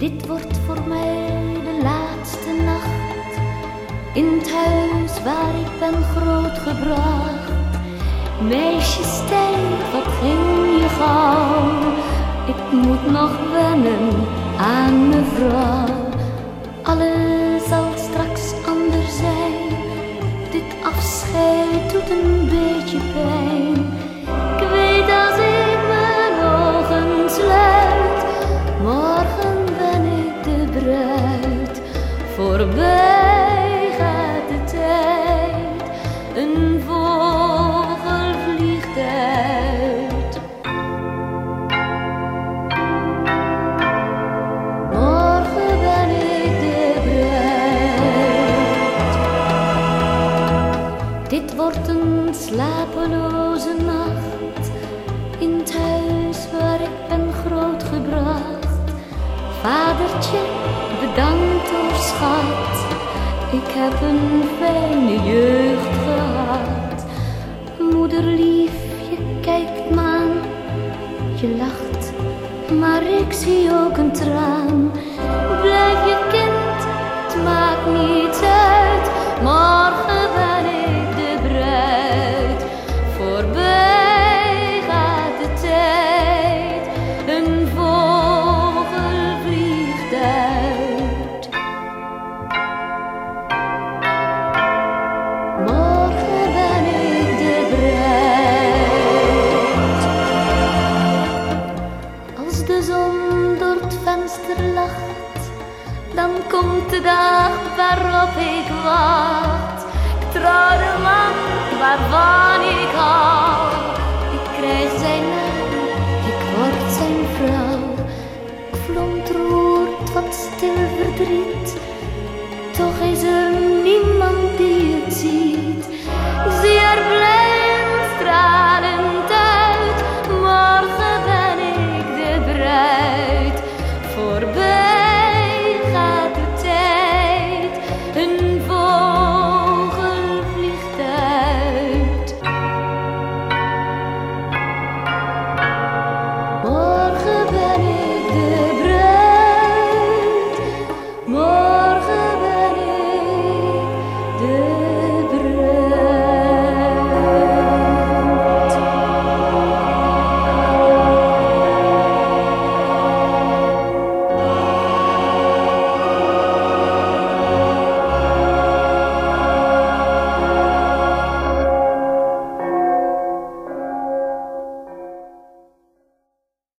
Dit wordt voor mij de laatste nacht in het huis waar ik ben grootgebracht. Meisje stijf, wat ging je gauw? Ik moet nog wennen aan mevrouw. Alles zal straks anders zijn. Dit afscheid doet een beetje pijn. Slapeloze nacht in het huis waar ik ben grootgebracht. Vadertje, bedankt hoor schat. Ik heb een fijne jeugd gehad. Moeder lief, je kijkt me aan. Je lacht, maar ik zie ook een traan. Blijf je de zon door het venster lacht, dan komt de dag waarop ik wacht. Ik trouw de man waarvan ik hou. Ik krijg zijn naam, ik word zijn vrouw. Ik vlontroert van stil verdriet, toch is er niemand die het ziet.